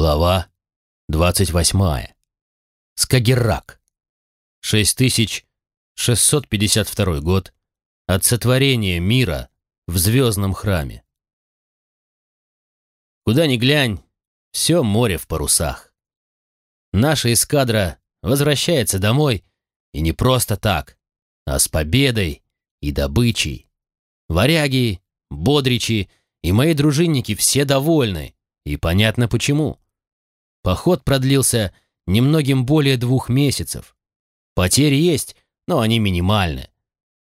Глава 28. Скагеррак. 6652 год от сотворения мира в звездном храме. Куда ни глянь, все море в парусах. Наша эскадра возвращается домой, и не просто так, а с победой и добычей. Варяги, бодричи и мои дружинники все довольны, и понятно почему. Поход продлился немногим более двух месяцев. Потери есть, но они минимальны.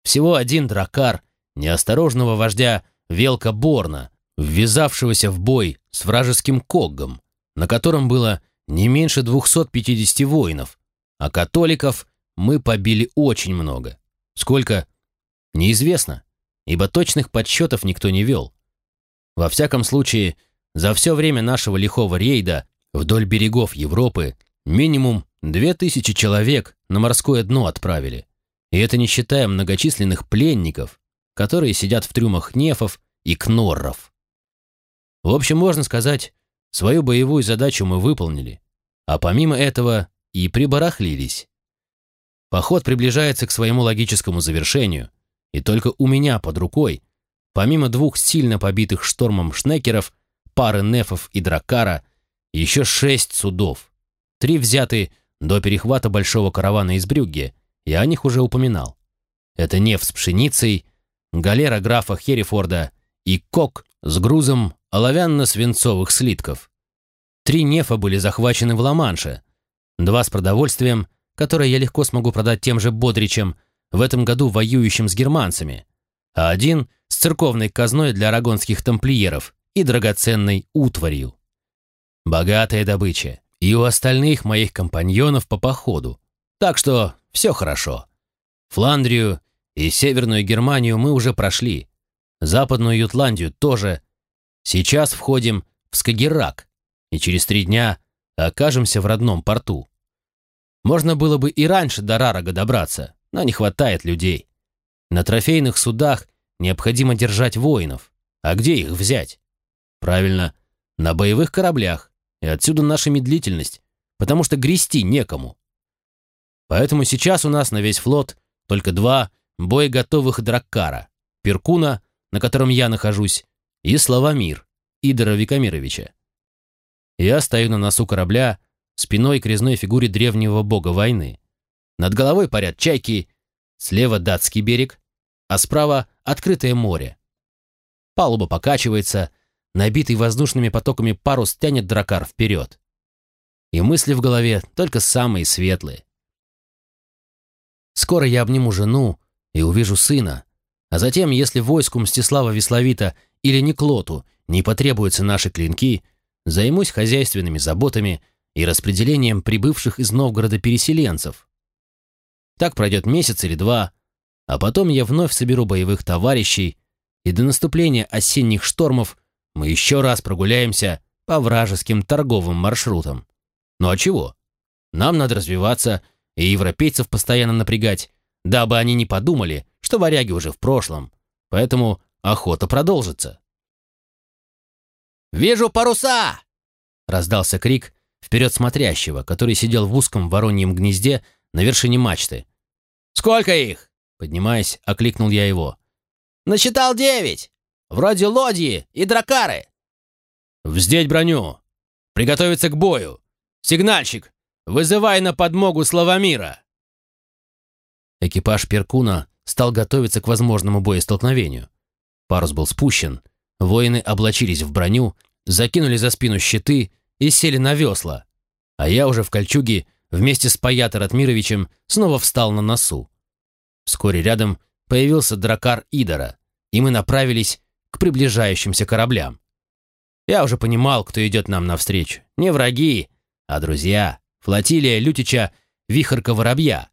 Всего один дракар, неосторожного вождя Велка Борна, ввязавшегося в бой с вражеским Коггом, на котором было не меньше 250 воинов, а католиков мы побили очень много. Сколько? Неизвестно, ибо точных подсчетов никто не вел. Во всяком случае, за все время нашего лихого рейда вдоль берегов Европы минимум две тысячи человек на морское дно отправили. И это не считая многочисленных пленников, которые сидят в трюмах нефов и кнорров. В общем, можно сказать, свою боевую задачу мы выполнили, а помимо этого и прибарахлились. Поход приближается к своему логическому завершению, и только у меня под рукой, помимо двух сильно побитых штормом шнекеров, пары нефов и дракара, еще шесть судов. Три взяты до перехвата большого каравана из Брюгге, я о них уже упоминал. Это неф с пшеницей, галера графа Херрифорда и кок с грузом оловянно-свинцовых слитков. Три нефа были захвачены в Ла-Манше, два с продовольствием, которое я легко смогу продать тем же Бодричам, в этом году воюющим с германцами, а один с церковной казной для арагонских тамплиеров и драгоценной утварью. Богатая добыча. И у остальных моих компаньонов по походу. Так что все хорошо. Фландрию и Северную Германию мы уже прошли. Западную Ютландию тоже. Сейчас входим в Скагеррак. И через три дня окажемся в родном порту. Можно было бы и раньше до Рарага добраться, но не хватает людей. На трофейных судах необходимо держать воинов. А где их взять? Правильно, на боевых кораблях. И отсюда наша медлительность, потому что грести некому. Поэтому сейчас у нас на весь флот только два боеготовых драккара. Перкуна, на котором я нахожусь, и Славомир, Идора Викамировича. Я стою на носу корабля, спиной к резной фигуре древнего бога войны. Над головой парят чайки, слева датский берег, а справа открытое море. Палуба покачивается, Набитый воздушными потоками парус тянет дракар вперед. И мысли в голове только самые светлые. Скоро я обниму жену и увижу сына, а затем, если войску Мстислава Весловита или Неклоту не потребуются наши клинки, займусь хозяйственными заботами и распределением прибывших из Новгорода переселенцев. Так пройдет месяц или два, а потом я вновь соберу боевых товарищей, и до наступления осенних штормов мы еще раз прогуляемся по вражеским торговым маршрутам. Ну а чего? Нам надо развиваться и европейцев постоянно напрягать, дабы они не подумали, что варяги уже в прошлом. Поэтому охота продолжится. «Вижу паруса!» — раздался крик вперед смотрящего, который сидел в узком вороньем гнезде на вершине мачты. «Сколько их?» — поднимаясь, окликнул я его. «Насчитал девять!» Вроде лодьи и дракары. Вздеть броню. Приготовиться к бою. Сигнальщик, вызывай на подмогу Славомира. Экипаж Перкуна стал готовиться к возможному боестолкновению. Парус был спущен, воины облачились в броню, закинули за спину щиты и сели на весла, а я уже в кольчуге вместе с Паятор Атмировичем снова встал на носу. Вскоре рядом появился дракар Идора, и мы направились к приближающимся кораблям. Я уже понимал, кто идет нам навстречу. Не враги, а друзья. Флотилия Лютича Вихорка-Воробья.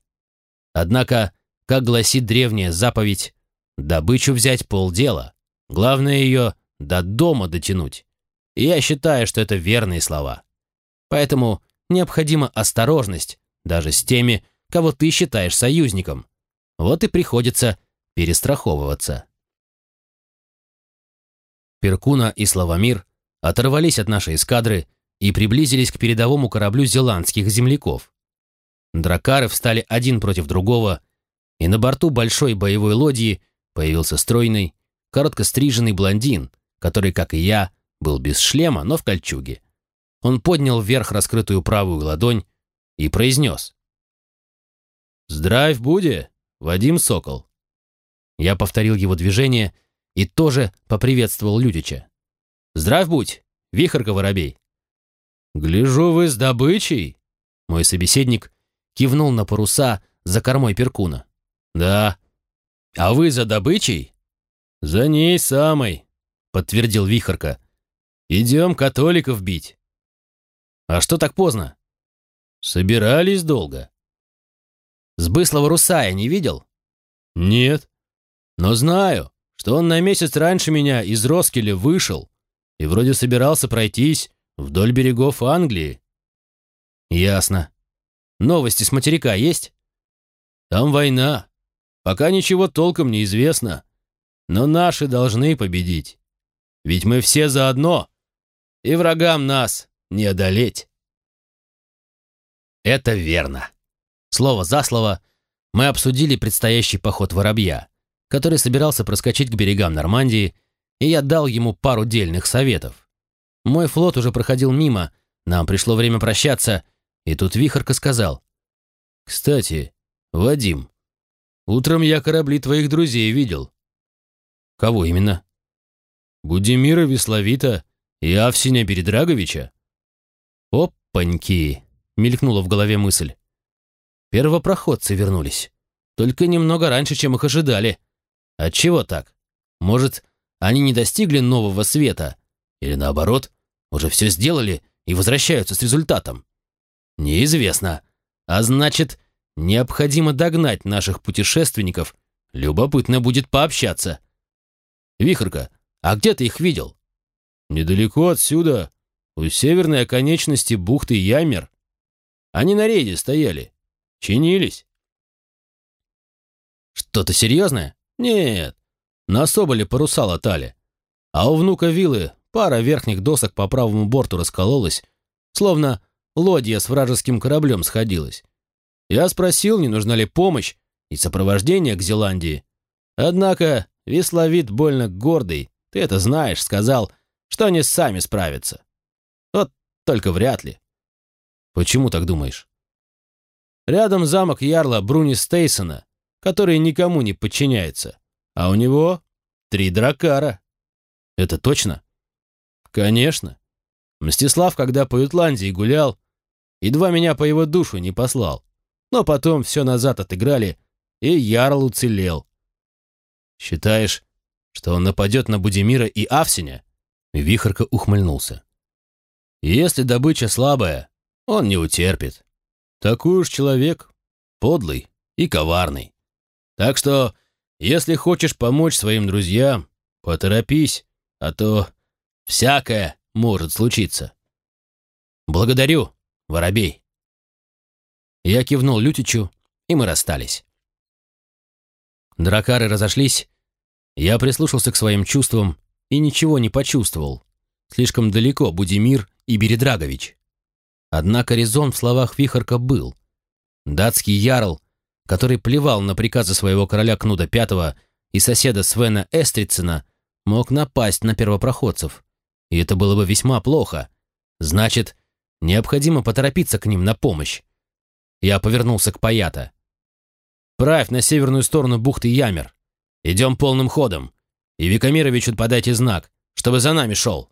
Однако, как гласит древняя заповедь, добычу взять полдела. Главное ее до дома дотянуть. И я считаю, что это верные слова. Поэтому необходима осторожность даже с теми, кого ты считаешь союзником. Вот и приходится перестраховываться. Перкуна и Славомир оторвались от нашей эскадры и приблизились к передовому кораблю зеландских земляков. Дракары встали один против другого, и на борту большой боевой лодии появился стройный, коротко стриженный блондин, который, как и я, был без шлема, но в кольчуге. Он поднял вверх раскрытую правую ладонь и произнес. «Здравь, Буде, Вадим Сокол». Я повторил его движение и тоже поприветствовал Лютича. «Здравь будь, Вихорка Воробей». «Гляжу вы с добычей?» Мой собеседник кивнул на паруса за кормой Перкуна. «Да». «А вы за добычей?» «За ней самой», — подтвердил Вихорка. «Идем католиков бить». «А что так поздно?» «Собирались долго». «Сбыслого Русая не видел?» «Нет. Но знаю, что он на месяц раньше меня из Роскеля вышел и вроде собирался пройтись вдоль берегов Англии». «Ясно. Новости с материка есть?» «Там война. Пока ничего толком не известно. Но наши должны победить. Ведь мы все заодно, и врагам нас не одолеть». Это верно. Слово за слово мы обсудили предстоящий поход воробья, который собирался проскочить к берегам Нормандии, и я дал ему пару дельных советов. Мой флот уже проходил мимо, нам пришло время прощаться, и тут Вихорка сказал. «Кстати, Вадим, утром я корабли твоих друзей видел». «Кого именно?» «Будимира Весловита и Авсиня Передраговича». «Опаньки!» — мелькнула в голове мысль. «Первопроходцы вернулись. Только немного раньше, чем их ожидали. Отчего так? Может, они не достигли нового света? Или наоборот, уже все сделали и возвращаются с результатом. Неизвестно. А значит, необходимо догнать наших путешественников. Любопытно будет пообщаться. Вихрка, а где ты их видел? Недалеко отсюда, у северной оконечности бухты Ямер. Они на рейде стояли. Чинились. Что-то серьезное? Нет. На Соболе паруса латали. А у внука виллы Пара верхних досок по правому борту раскололась, словно лодья с вражеским кораблем сходилась. Я спросил, не нужна ли помощь и сопровождение к Зеландии. Однако весловид больно гордый, ты это знаешь, сказал, что они сами справятся. Вот только вряд ли. Почему так думаешь? Рядом замок ярла Бруни Стейсона, который никому не подчиняется, а у него три дракара. Это точно? Конечно. Мстислав, когда по Ютландии гулял, едва меня по его душу не послал. Но потом все назад отыграли, и Ярл уцелел. Считаешь, что он нападет на Будимира и Авсиня? Вихарка ухмыльнулся. Если добыча слабая, он не утерпит. Такой уж человек, подлый и коварный. Так что, если хочешь помочь своим друзьям, поторопись, а то Всякое может случиться. Благодарю, воробей. Я кивнул Лютичу, и мы расстались. Дракары разошлись. Я прислушался к своим чувствам и ничего не почувствовал. Слишком далеко Будимир и Бередрагович. Однако резон в словах Вихарка был. Датский ярл, который плевал на приказы своего короля Кнуда V и соседа Свена Эстрицена, мог напасть на первопроходцев и это было бы весьма плохо. Значит, необходимо поторопиться к ним на помощь. Я повернулся к Паята. «Правь на северную сторону бухты Ямер. Идем полным ходом. И Викамировичу подайте знак, чтобы за нами шел».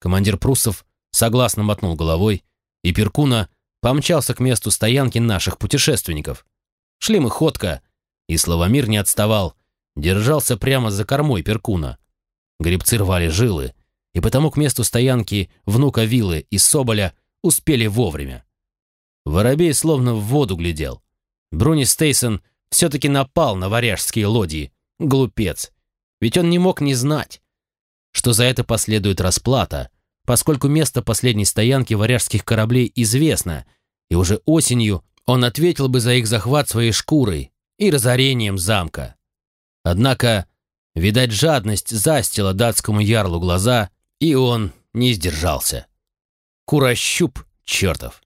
Командир Пруссов согласно мотнул головой, и Перкуна помчался к месту стоянки наших путешественников. Шли мы ходко, и Славомир не отставал, держался прямо за кормой Перкуна. Гребцы рвали жилы, и потому к месту стоянки внука Вилы и Соболя успели вовремя. Воробей словно в воду глядел. Бруни Стейсон все-таки напал на варяжские лодии. Глупец. Ведь он не мог не знать, что за это последует расплата, поскольку место последней стоянки варяжских кораблей известно, и уже осенью он ответил бы за их захват своей шкурой и разорением замка. Однако Видать, жадность застила датскому ярлу глаза, и он не сдержался. Курощуп чертов.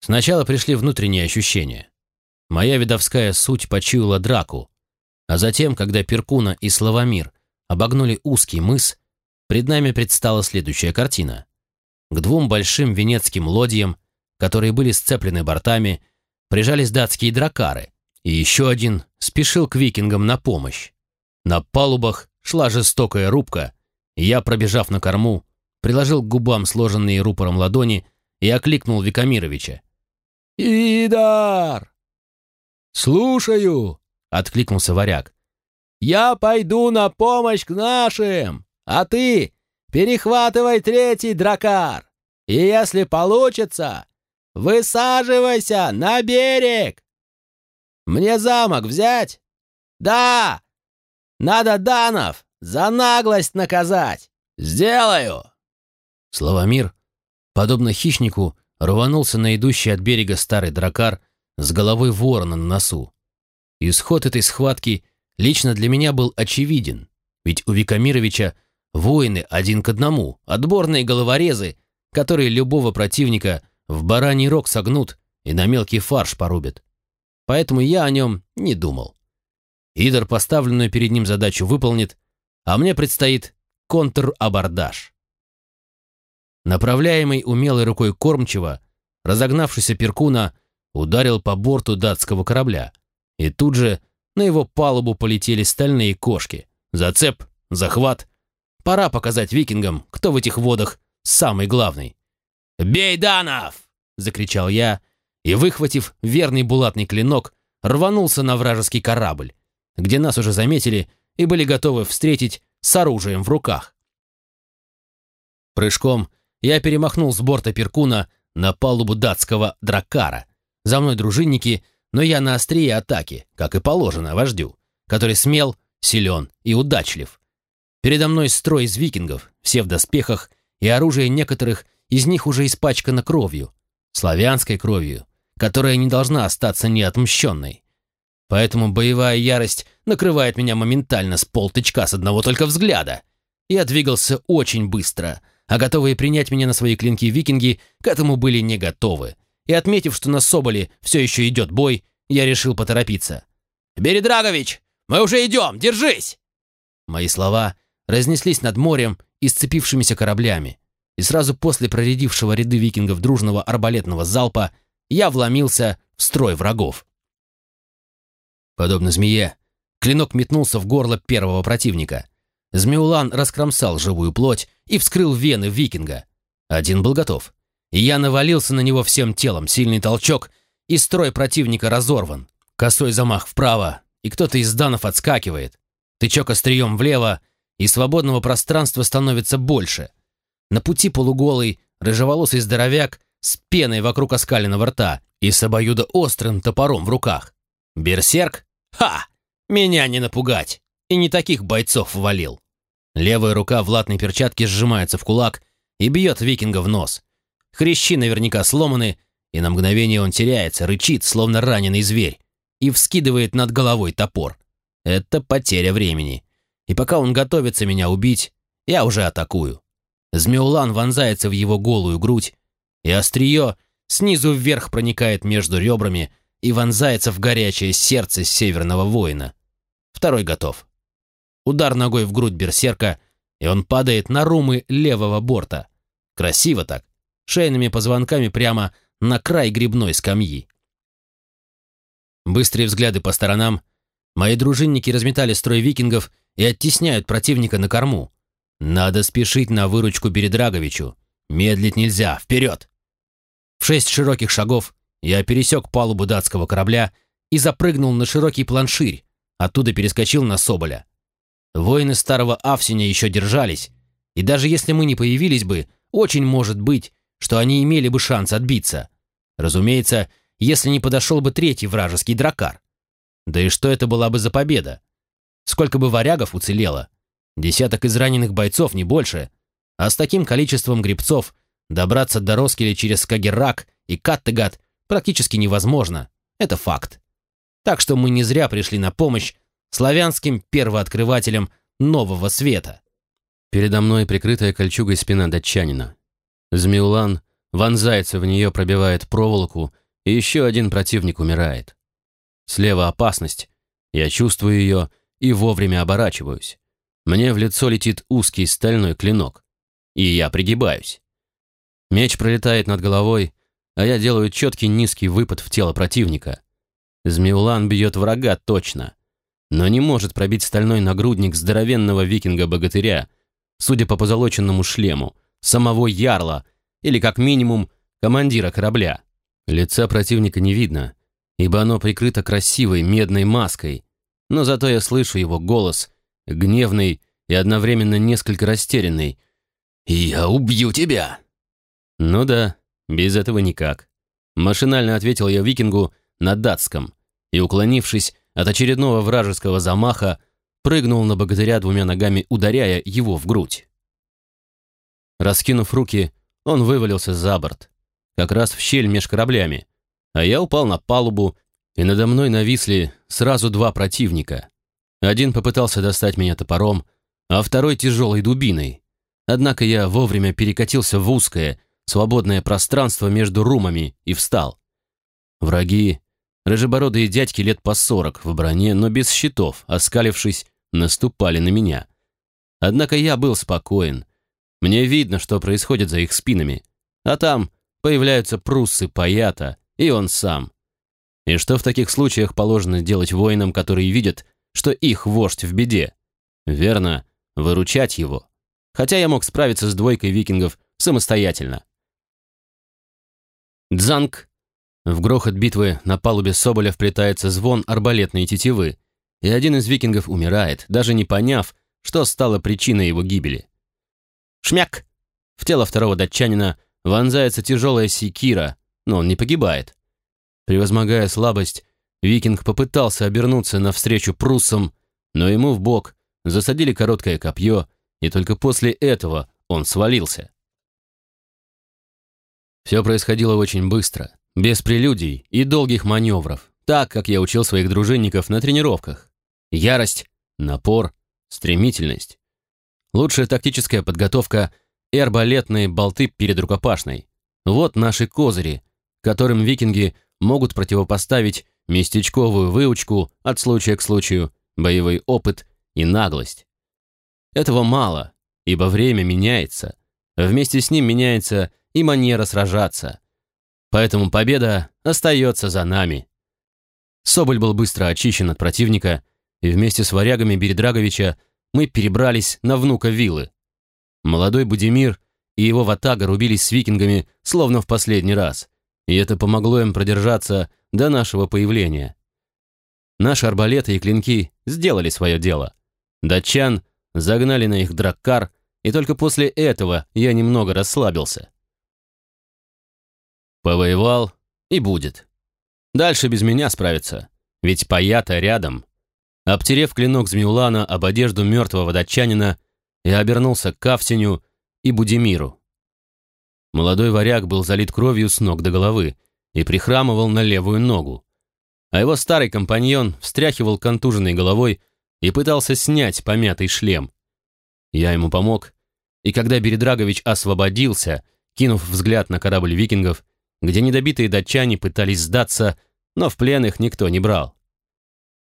Сначала пришли внутренние ощущения. Моя видовская суть почуяла драку, а затем, когда Перкуна и Славомир обогнули узкий мыс, пред нами предстала следующая картина. К двум большим венецким лодьям, которые были сцеплены бортами, прижались датские дракары, и еще один спешил к викингам на помощь. На палубах шла жестокая рубка, и я, пробежав на корму, приложил к губам сложенные рупором ладони и окликнул Викамировича. «Идар!» «Слушаю!» — откликнулся варяг. «Я пойду на помощь к нашим, а ты перехватывай третий дракар, и если получится, высаживайся на берег!» «Мне замок взять?» «Да! Надо Данов за наглость наказать! Сделаю!» Славомир, подобно хищнику, рванулся на идущий от берега старый дракар с головой ворона на носу. Исход этой схватки лично для меня был очевиден, ведь у Викамировича воины один к одному, отборные головорезы, которые любого противника в бараний рог согнут и на мелкий фарш порубят. Поэтому я о нем не думал. Идор поставленную перед ним задачу выполнит, а мне предстоит контр-абордаж. Направляемый умелой рукой кормчего, разогнавшийся Перкуна ударил по борту датского корабля, и тут же на его палубу полетели стальные кошки. Зацеп, захват. Пора показать викингам, кто в этих водах самый главный. «Бей, Данов!» — закричал я, и, выхватив верный булатный клинок, рванулся на вражеский корабль, где нас уже заметили и были готовы встретить с оружием в руках. Прыжком я перемахнул с борта Перкуна на палубу датского дракара. За мной дружинники, но я на острие атаки, как и положено вождю, который смел, силен и удачлив. Передо мной строй из викингов, все в доспехах, и оружие некоторых из них уже испачкано кровью, славянской кровью, которая не должна остаться неотмщенной. Поэтому боевая ярость накрывает меня моментально с полтычка с одного только взгляда. Я двигался очень быстро — а готовые принять меня на свои клинки викинги к этому были не готовы. И отметив, что на Соболе все еще идет бой, я решил поторопиться. «Бередрагович, мы уже идем, держись!» Мои слова разнеслись над морем и сцепившимися кораблями, и сразу после проредившего ряды викингов дружного арбалетного залпа я вломился в строй врагов. Подобно змее, клинок метнулся в горло первого противника — Змеулан раскромсал живую плоть и вскрыл вены викинга. Один был готов. И я навалился на него всем телом, сильный толчок, и строй противника разорван. Косой замах вправо, и кто-то из данов отскакивает. Тычок острием влево, и свободного пространства становится больше. На пути полуголый, рыжеволосый здоровяк с пеной вокруг оскаленного рта и с обоюдоострым топором в руках. Берсерк? Ха! Меня не напугать! и не таких бойцов валил. Левая рука в латной перчатке сжимается в кулак и бьет викинга в нос. Хрящи наверняка сломаны, и на мгновение он теряется, рычит, словно раненый зверь, и вскидывает над головой топор. Это потеря времени. И пока он готовится меня убить, я уже атакую. Змеулан вонзается в его голую грудь, и острие снизу вверх проникает между ребрами и вонзается в горячее сердце северного воина. Второй готов. Удар ногой в грудь берсерка, и он падает на румы левого борта. Красиво так, шейными позвонками прямо на край грибной скамьи. Быстрые взгляды по сторонам. Мои дружинники разметали строй викингов и оттесняют противника на корму. Надо спешить на выручку Бередраговичу. Медлить нельзя. Вперед! В шесть широких шагов я пересек палубу датского корабля и запрыгнул на широкий планширь, оттуда перескочил на Соболя. Воины старого Авсиня еще держались, и даже если мы не появились бы, очень может быть, что они имели бы шанс отбиться. Разумеется, если не подошел бы третий вражеский дракар. Да и что это была бы за победа? Сколько бы варягов уцелело? Десяток израненных бойцов, не больше. А с таким количеством грибцов добраться до Роскеля через Скагеррак и Каттегат практически невозможно. Это факт. Так что мы не зря пришли на помощь славянским первооткрывателем нового света. Передо мной прикрытая кольчугой спина датчанина. Змеулан вонзается в нее, пробивает проволоку, и еще один противник умирает. Слева опасность. Я чувствую ее и вовремя оборачиваюсь. Мне в лицо летит узкий стальной клинок. И я пригибаюсь. Меч пролетает над головой, а я делаю четкий низкий выпад в тело противника. Змеулан бьет врага точно, но не может пробить стальной нагрудник здоровенного викинга-богатыря, судя по позолоченному шлему, самого ярла или, как минимум, командира корабля. Лица противника не видно, ибо оно прикрыто красивой медной маской, но зато я слышу его голос, гневный и одновременно несколько растерянный. «Я убью тебя!» «Ну да, без этого никак». Машинально ответил я викингу на датском и, уклонившись от очередного вражеского замаха, прыгнул на богатыря двумя ногами, ударяя его в грудь. Раскинув руки, он вывалился за борт, как раз в щель меж кораблями, а я упал на палубу, и надо мной нависли сразу два противника. Один попытался достать меня топором, а второй тяжелой дубиной. Однако я вовремя перекатился в узкое, свободное пространство между румами и встал. Враги, рыжебородые дядьки лет по сорок в броне, но без щитов, оскалившись, наступали на меня. Однако я был спокоен. Мне видно, что происходит за их спинами. А там появляются пруссы Паята и он сам. И что в таких случаях положено делать воинам, которые видят, что их вождь в беде? Верно, выручать его. Хотя я мог справиться с двойкой викингов самостоятельно. Дзанг. В грохот битвы на палубе Соболя вплетается звон арбалетной тетивы, и один из викингов умирает, даже не поняв, что стало причиной его гибели. Шмяк! В тело второго датчанина вонзается тяжелая секира, но он не погибает. Превозмогая слабость, викинг попытался обернуться навстречу пруссам, но ему в бок засадили короткое копье, и только после этого он свалился. Все происходило очень быстро, без прелюдий и долгих маневров, так, как я учил своих дружинников на тренировках. Ярость, напор, стремительность. Лучшая тактическая подготовка и арбалетные болты перед рукопашной. Вот наши козыри, которым викинги могут противопоставить местечковую выучку от случая к случаю, боевой опыт и наглость. Этого мало, ибо время меняется. Вместе с ним меняется и манера сражаться. Поэтому победа остается за нами. Соболь был быстро очищен от противника, и вместе с варягами Бередраговича мы перебрались на внука виллы. Молодой Будимир и его ватага рубились с викингами, словно в последний раз, и это помогло им продержаться до нашего появления. Наши арбалеты и клинки сделали свое дело. Датчан загнали на их драккар, и только после этого я немного расслабился. Повоевал и будет. Дальше без меня справится, ведь паята рядом. Обтерев клинок Змеулана об одежду мертвого датчанина, я обернулся к Кавсиню и Будимиру. Молодой варяг был залит кровью с ног до головы и прихрамывал на левую ногу, а его старый компаньон встряхивал контуженной головой и пытался снять помятый шлем. Я ему помог, и когда Бередрагович освободился, кинув взгляд на корабль викингов, где недобитые датчане пытались сдаться, но в плен их никто не брал.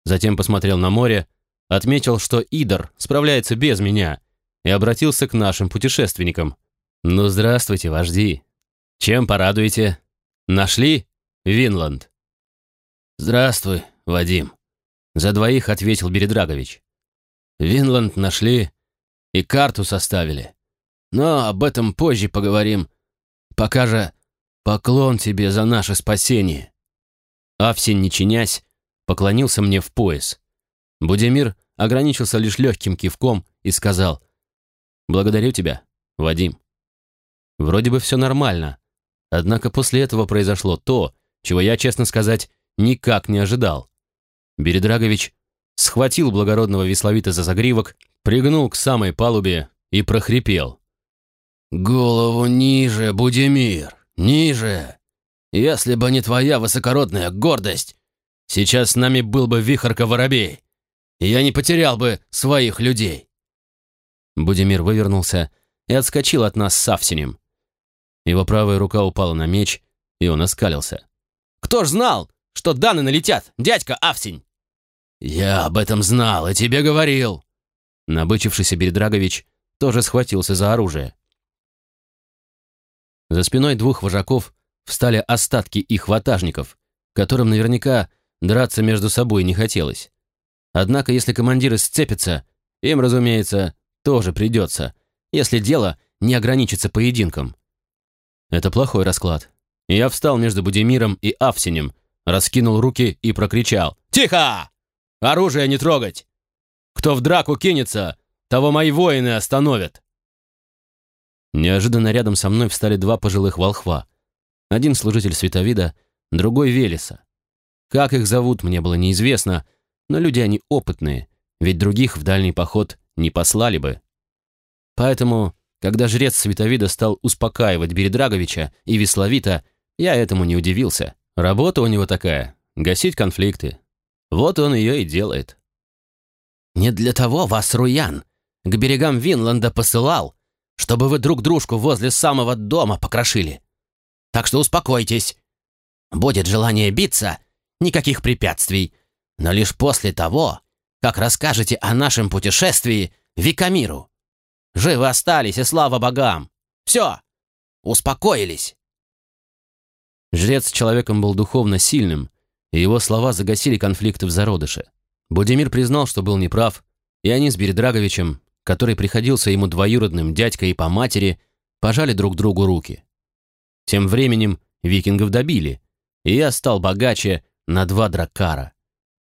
Затем посмотрел на море, отметил, что Идор справляется без меня, и обратился к нашим путешественникам. «Ну, здравствуйте, вожди. Чем порадуете? Нашли Винланд?» «Здравствуй, Вадим», — за двоих ответил Бередрагович. «Винланд нашли и карту составили. Но об этом позже поговорим. Пока же поклон тебе за наше спасение». Авсень, не чинясь, поклонился мне в пояс. Будимир ограничился лишь легким кивком и сказал «Благодарю тебя, Вадим». Вроде бы все нормально. Однако после этого произошло то, чего я, честно сказать, никак не ожидал. Бередрагович схватил благородного весловита за загривок, пригнул к самой палубе и прохрипел. «Голову ниже, Будимир, ниже! Если бы не твоя высокородная гордость, сейчас с нами был бы вихорка-воробей, и я не потерял бы своих людей!» Будимир вывернулся и отскочил от нас с Савсинем. Его правая рука упала на меч, и он оскалился. «Кто ж знал, что Даны налетят, дядька Авсень?» «Я об этом знал и тебе говорил!» Набычившийся Бередрагович тоже схватился за оружие. За спиной двух вожаков встали остатки их ватажников, которым наверняка драться между собой не хотелось. Однако, если командиры сцепятся, им, разумеется, тоже придется, если дело не ограничится поединком. Это плохой расклад. Я встал между Будимиром и Авсинем, раскинул руки и прокричал «Тихо! Оружие не трогать! Кто в драку кинется, того мои воины остановят!» Неожиданно рядом со мной встали два пожилых волхва. Один служитель Световида, другой Велеса. Как их зовут, мне было неизвестно, но люди они опытные, ведь других в дальний поход не послали бы. Поэтому, когда жрец Световида стал успокаивать Бередраговича и Весловита, я этому не удивился. Работа у него такая — гасить конфликты. Вот он ее и делает. «Не для того вас, Руян, к берегам Винланда посылал, чтобы вы друг дружку возле самого дома покрошили. Так что успокойтесь. Будет желание биться, никаких препятствий, но лишь после того, как расскажете о нашем путешествии Викамиру. Живы остались, и слава богам! Все! Успокоились!» Жрец человеком был духовно сильным, и его слова загасили конфликты в зародыше. Будимир признал, что был неправ, и они с Бередраговичем который приходился ему двоюродным дядькой и по матери, пожали друг другу руки. Тем временем викингов добили, и я стал богаче на два драккара.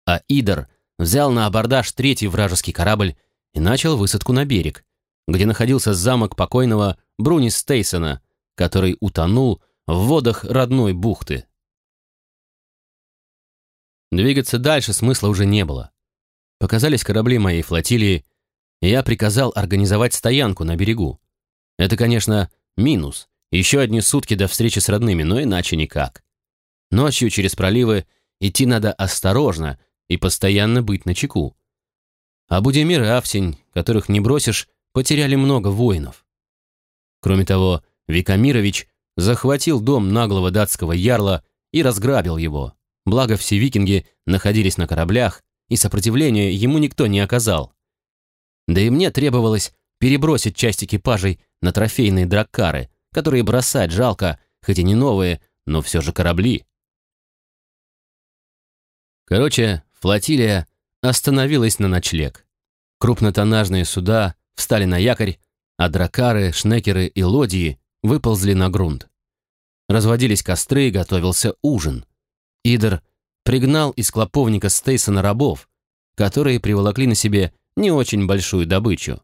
А Идор взял на абордаж третий вражеский корабль и начал высадку на берег, где находился замок покойного Бруни Стейсона, который утонул в водах родной бухты. Двигаться дальше смысла уже не было. Показались корабли моей флотилии, я приказал организовать стоянку на берегу. Это, конечно, минус. Еще одни сутки до встречи с родными, но иначе никак. Ночью через проливы идти надо осторожно и постоянно быть начеку. А Будимир и Авсень, которых не бросишь, потеряли много воинов. Кроме того, Викамирович захватил дом наглого датского ярла и разграбил его. Благо все викинги находились на кораблях, и сопротивления ему никто не оказал. Да и мне требовалось перебросить часть экипажей на трофейные драккары, которые бросать жалко, хоть и не новые, но все же корабли. Короче, флотилия остановилась на ночлег. Крупнотоннажные суда встали на якорь, а дракары, шнекеры и лодии выползли на грунт. Разводились костры, готовился ужин. Идер пригнал из клоповника Стейсона рабов, которые приволокли на себе не очень большую добычу.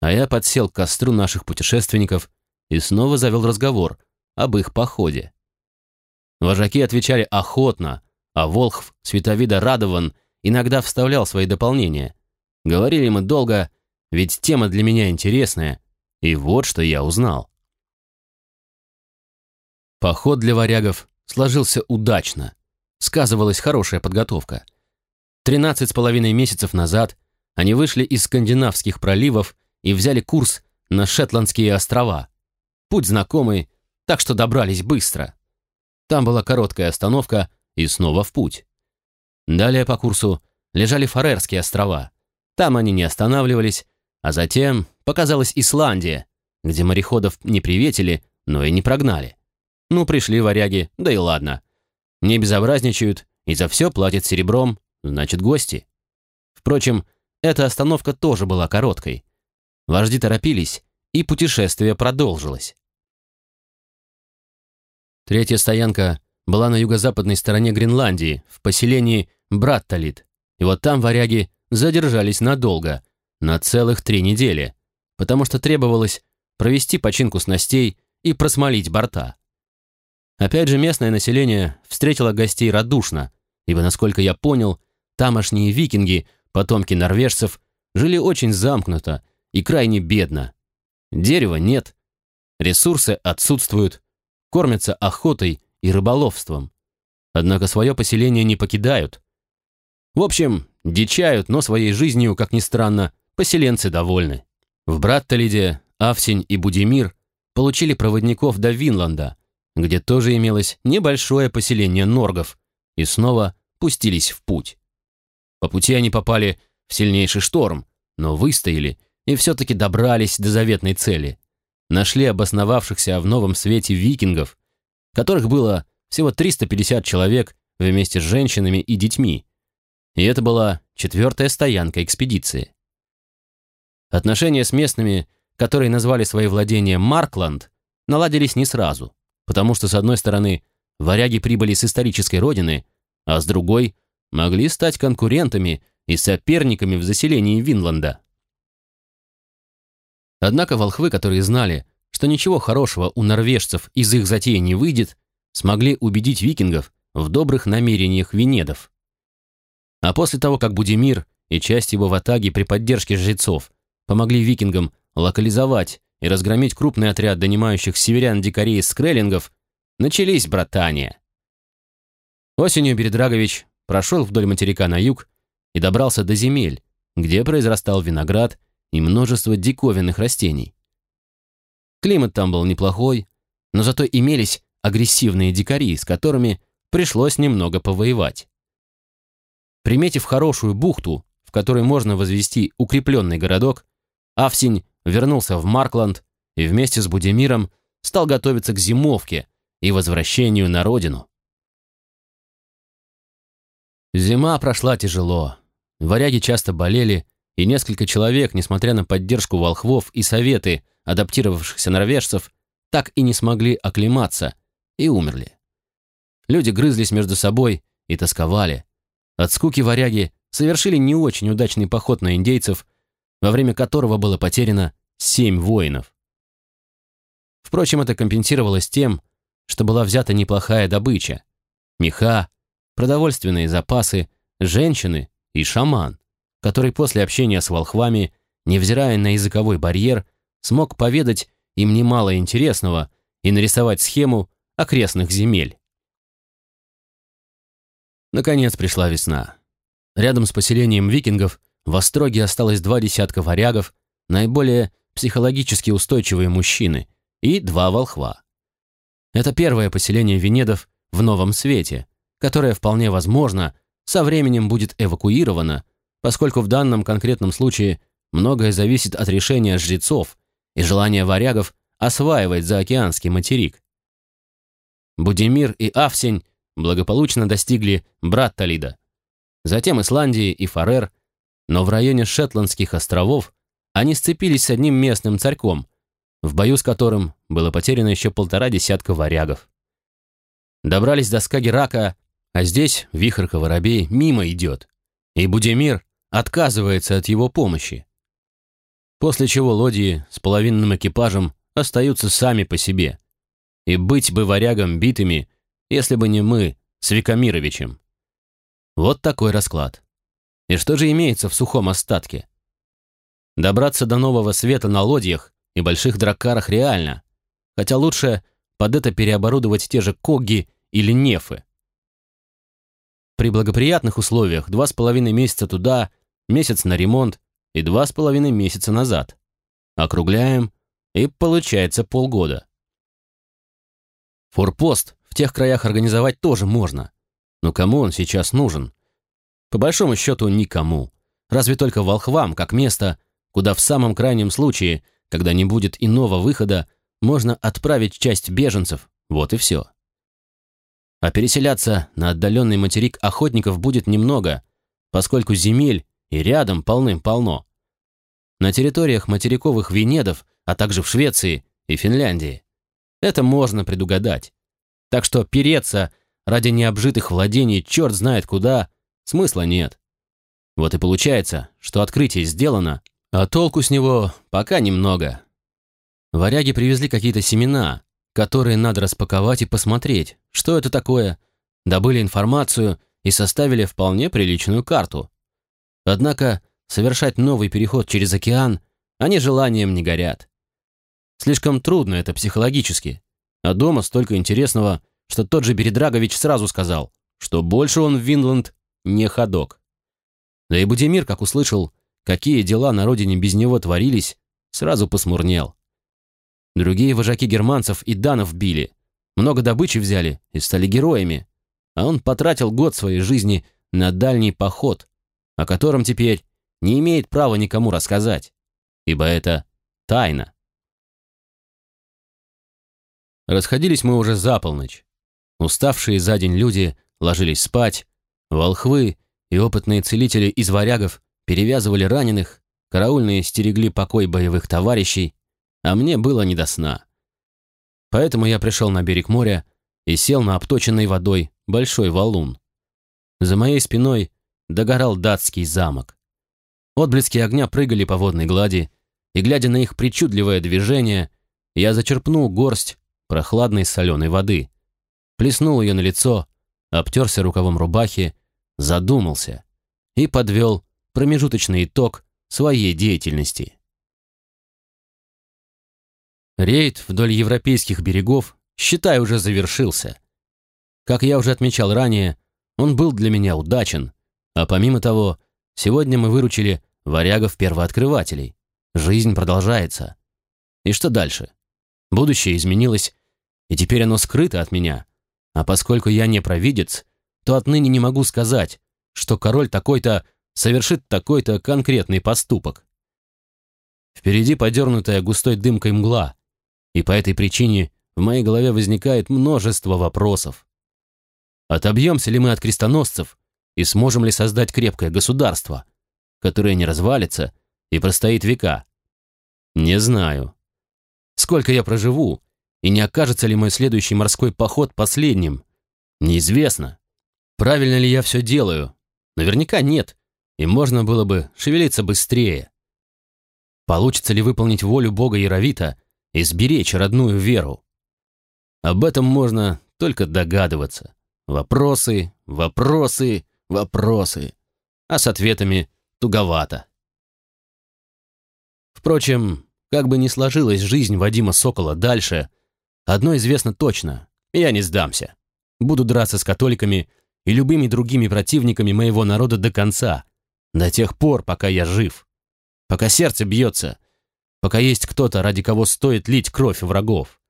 А я подсел к костру наших путешественников и снова завел разговор об их походе. Вожаки отвечали охотно, а Волхв, Световида Радован, иногда вставлял свои дополнения. Говорили мы долго, ведь тема для меня интересная, и вот что я узнал. Поход для варягов сложился удачно. Сказывалась хорошая подготовка. Тринадцать с половиной месяцев назад они вышли из скандинавских проливов и взяли курс на Шетландские острова. Путь знакомый, так что добрались быстро. Там была короткая остановка и снова в путь. Далее по курсу лежали Фарерские острова. Там они не останавливались, а затем показалась Исландия, где мореходов не приветили, но и не прогнали. Ну, пришли варяги, да и ладно. Не безобразничают и за все платят серебром, значит, гости. Впрочем, эта остановка тоже была короткой. Вожди торопились, и путешествие продолжилось. Третья стоянка была на юго-западной стороне Гренландии, в поселении Братталит. И вот там варяги задержались надолго, на целых три недели, потому что требовалось провести починку снастей и просмолить борта. Опять же, местное население встретило гостей радушно, ибо, насколько я понял, тамошние викинги Потомки норвежцев жили очень замкнуто и крайне бедно. Дерева нет, ресурсы отсутствуют, кормятся охотой и рыболовством. Однако свое поселение не покидают. В общем, дичают, но своей жизнью, как ни странно, поселенцы довольны. В Братталиде Авсень и Будимир получили проводников до Винланда, где тоже имелось небольшое поселение норгов, и снова пустились в путь. По пути они попали в сильнейший шторм, но выстояли и все-таки добрались до заветной цели. Нашли обосновавшихся в новом свете викингов, которых было всего 350 человек вместе с женщинами и детьми. И это была четвертая стоянка экспедиции. Отношения с местными, которые назвали свои владения Маркланд, наладились не сразу, потому что, с одной стороны, варяги прибыли с исторической родины, а с другой могли стать конкурентами и соперниками в заселении Винланда. Однако волхвы, которые знали, что ничего хорошего у норвежцев из их затеи не выйдет, смогли убедить викингов в добрых намерениях венедов. А после того, как Будимир и часть его ватаги при поддержке жрецов помогли викингам локализовать и разгромить крупный отряд донимающих северян-дикарей из скреллингов, начались братания. Осенью Бередрагович прошел вдоль материка на юг и добрался до земель, где произрастал виноград и множество диковинных растений. Климат там был неплохой, но зато имелись агрессивные дикари, с которыми пришлось немного повоевать. Приметив хорошую бухту, в которой можно возвести укрепленный городок, Авсень вернулся в Маркланд и вместе с Будимиром стал готовиться к зимовке и возвращению на родину. Зима прошла тяжело. Варяги часто болели, и несколько человек, несмотря на поддержку волхвов и советы адаптировавшихся норвежцев, так и не смогли оклематься и умерли. Люди грызлись между собой и тосковали. От скуки варяги совершили не очень удачный поход на индейцев, во время которого было потеряно семь воинов. Впрочем, это компенсировалось тем, что была взята неплохая добыча. Меха, продовольственные запасы, женщины и шаман, который после общения с волхвами, невзирая на языковой барьер, смог поведать им немало интересного и нарисовать схему окрестных земель. Наконец пришла весна. Рядом с поселением викингов в Остроге осталось два десятка варягов, наиболее психологически устойчивые мужчины, и два волхва. Это первое поселение венедов в Новом Свете, которое вполне возможно со временем будет эвакуировано, поскольку в данном конкретном случае многое зависит от решения жрецов и желания варягов осваивать заокеанский материк. Будимир и Авсень благополучно достигли Братталида, затем Исландии и Фарер, но в районе Шетландских островов они сцепились с одним местным царьком, в бою с которым было потеряно еще полтора десятка варягов. Добрались до Скагерака а здесь вихрка-воробей мимо идет, и Будимир отказывается от его помощи. После чего лодии с половинным экипажем остаются сами по себе. И быть бы варягам битыми, если бы не мы с Викамировичем. Вот такой расклад. И что же имеется в сухом остатке? Добраться до нового света на лодьях и больших дракарах реально, хотя лучше под это переоборудовать те же когги или нефы. При благоприятных условиях два с половиной месяца туда, месяц на ремонт и два с половиной месяца назад. Округляем, и получается полгода. Форпост в тех краях организовать тоже можно. Но кому он сейчас нужен? По большому счету, никому. Разве только волхвам, как место, куда в самом крайнем случае, когда не будет иного выхода, можно отправить часть беженцев, вот и все а переселяться на отдаленный материк охотников будет немного, поскольку земель и рядом полным-полно. На территориях материковых Венедов, а также в Швеции и Финляндии. Это можно предугадать. Так что переться ради необжитых владений черт знает куда, смысла нет. Вот и получается, что открытие сделано, а толку с него пока немного. Варяги привезли какие-то семена, которые надо распаковать и посмотреть, что это такое, добыли информацию и составили вполне приличную карту. Однако совершать новый переход через океан они желанием не горят. Слишком трудно это психологически. А дома столько интересного, что тот же Бередрагович сразу сказал, что больше он в Винланд не ходок. Да и Будимир, как услышал, какие дела на родине без него творились, сразу посмурнел. Другие вожаки германцев и данов били, много добычи взяли и стали героями, а он потратил год своей жизни на дальний поход, о котором теперь не имеет права никому рассказать, ибо это тайна. Расходились мы уже за полночь. Уставшие за день люди ложились спать, волхвы и опытные целители из варягов перевязывали раненых, караульные стерегли покой боевых товарищей, а мне было не до сна. Поэтому я пришел на берег моря и сел на обточенный водой большой валун. За моей спиной догорал датский замок. Отблески огня прыгали по водной глади, и, глядя на их причудливое движение, я зачерпнул горсть прохладной соленой воды, плеснул ее на лицо, обтерся рукавом рубахи, задумался и подвел промежуточный итог своей деятельности. Рейд вдоль европейских берегов, считай, уже завершился. Как я уже отмечал ранее, он был для меня удачен, а помимо того, сегодня мы выручили варягов-первооткрывателей. Жизнь продолжается. И что дальше? Будущее изменилось, и теперь оно скрыто от меня. А поскольку я не провидец, то отныне не могу сказать, что король такой-то совершит такой-то конкретный поступок. Впереди подернутая густой дымкой мгла, и по этой причине в моей голове возникает множество вопросов. Отобьемся ли мы от крестоносцев и сможем ли создать крепкое государство, которое не развалится и простоит века? Не знаю. Сколько я проживу, и не окажется ли мой следующий морской поход последним? Неизвестно. Правильно ли я все делаю? Наверняка нет, и можно было бы шевелиться быстрее. Получится ли выполнить волю Бога Яровита и сберечь родную веру. Об этом можно только догадываться. Вопросы, вопросы, вопросы. А с ответами туговато. Впрочем, как бы ни сложилась жизнь Вадима Сокола дальше, одно известно точно – я не сдамся. Буду драться с католиками и любыми другими противниками моего народа до конца, до тех пор, пока я жив, пока сердце бьется, пока есть кто-то, ради кого стоит лить кровь врагов.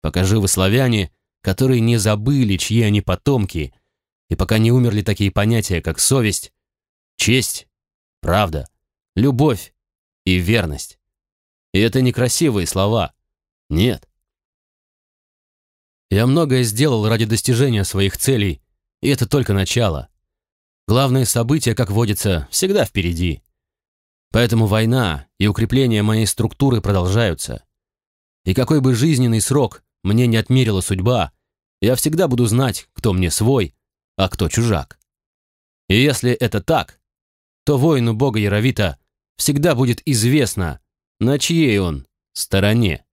Пока живы славяне, которые не забыли, чьи они потомки, и пока не умерли такие понятия, как совесть, честь, правда, любовь и верность. И это не красивые слова. Нет. Я многое сделал ради достижения своих целей, и это только начало. Главные события, как водится, всегда впереди. Поэтому война и укрепление моей структуры продолжаются. И какой бы жизненный срок мне не отмерила судьба, я всегда буду знать, кто мне свой, а кто чужак. И если это так, то воину бога Яровита всегда будет известно, на чьей он стороне.